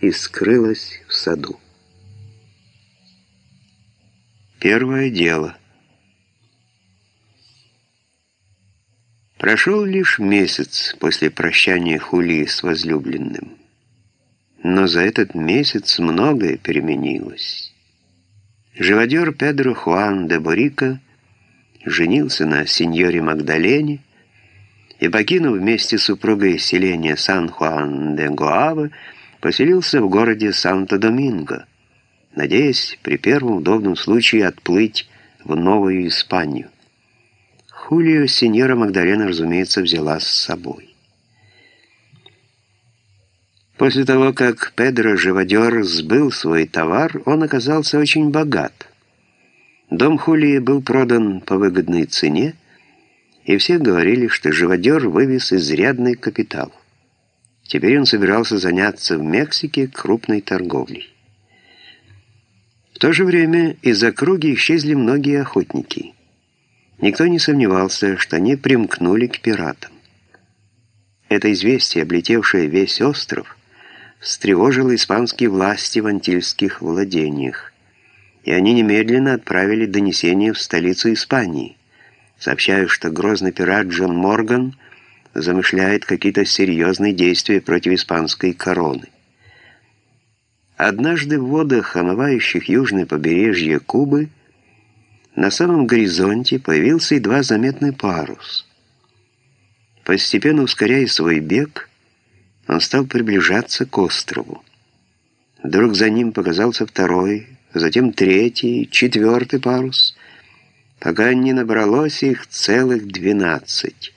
и скрылась в саду. Первое дело. Прошел лишь месяц после прощания Хулии с возлюбленным. Но за этот месяц многое переменилось. Живодер Педро Хуан де Борика женился на сеньоре Магдалене и, покинув вместе с супругой селение Сан-Хуан-де-Гуава, поселился в городе Санто-Доминго, надеясь при первом удобном случае отплыть в Новую Испанию. Хулио сеньора Магдалена, разумеется, взяла с собой. После того, как Педро Живодер сбыл свой товар, он оказался очень богат. Дом Хулии был продан по выгодной цене, и все говорили, что живодер вывез изрядный капитал. Теперь он собирался заняться в Мексике крупной торговлей. В то же время из округи исчезли многие охотники. Никто не сомневался, что они примкнули к пиратам. Это известие, облетевшее весь остров, встревожило испанские власти в антильских владениях, и они немедленно отправили донесение в столицу Испании сообщаю, что грозный пират Джон Морган замышляет какие-то серьезные действия против испанской короны. Однажды в водах, омывающих южное побережье Кубы, на самом горизонте появился едва заметный парус. Постепенно ускоряя свой бег, он стал приближаться к острову. Вдруг за ним показался второй, затем третий, четвертый парус — пока не набралось их целых двенадцать.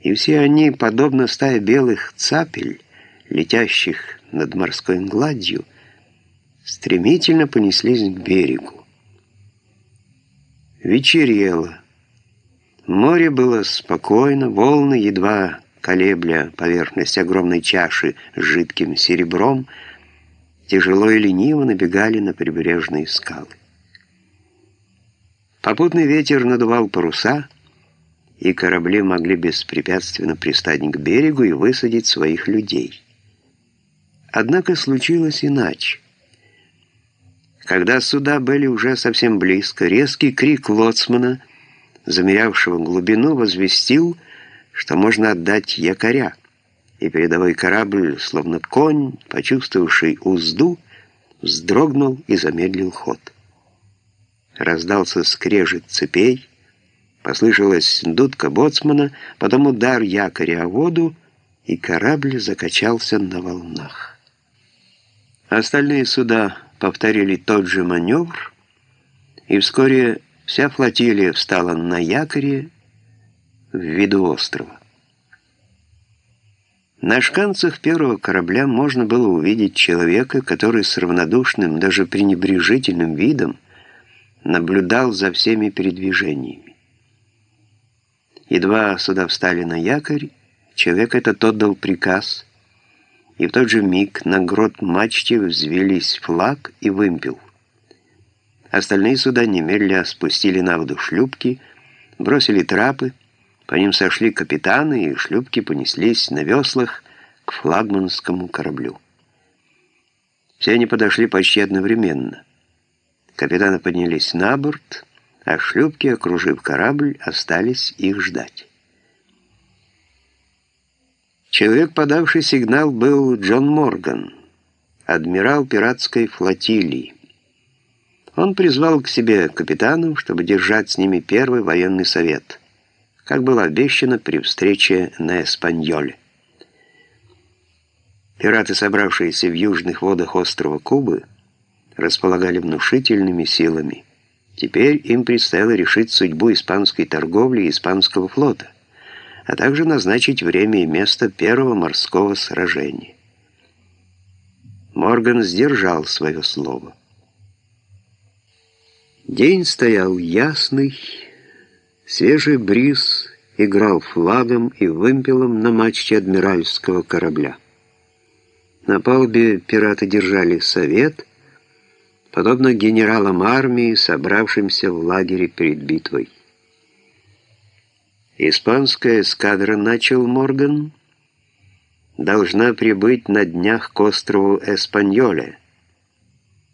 И все они, подобно стае белых цапель, летящих над морской гладью, стремительно понеслись к берегу. Вечерело. Море было спокойно, волны, едва колебля поверхность огромной чаши с жидким серебром, тяжело и лениво набегали на прибрежные скалы. Попутный ветер надувал паруса, и корабли могли беспрепятственно пристать к берегу и высадить своих людей. Однако случилось иначе. Когда суда были уже совсем близко, резкий крик лоцмана, замерявшего глубину, возвестил, что можно отдать якоря, и передовой корабль, словно конь, почувствовавший узду, вздрогнул и замедлил ход раздался скрежет цепей, послышалась дудка боцмана, потом удар якоря о воду, и корабль закачался на волнах. Остальные суда повторили тот же маневр, и вскоре вся флотилия встала на якоре в виду острова. На шканцах первого корабля можно было увидеть человека, который с равнодушным, даже пренебрежительным видом наблюдал за всеми передвижениями. Едва суда встали на якорь, человек этот отдал приказ, и в тот же миг на грот мачте взвелись флаг и вымпел. Остальные суда немедля спустили на воду шлюпки, бросили трапы, по ним сошли капитаны, и шлюпки понеслись на веслах к флагманскому кораблю. Все они подошли почти одновременно. Капитаны поднялись на борт, а шлюпки, окружив корабль, остались их ждать. Человек, подавший сигнал, был Джон Морган, адмирал пиратской флотилии. Он призвал к себе капитанов, чтобы держать с ними первый военный совет, как было обещано при встрече на Эспаньоле. Пираты, собравшиеся в южных водах острова Кубы, располагали внушительными силами. Теперь им предстояло решить судьбу испанской торговли и испанского флота, а также назначить время и место первого морского сражения. Морган сдержал свое слово. День стоял ясный, свежий бриз играл флагом и вымпелом на мачте адмиральского корабля. На палубе пираты держали совет — подобно генералам армии, собравшимся в лагере перед битвой. «Испанская эскадра», — начал Морган, должна прибыть на днях к острову Эспаньоле,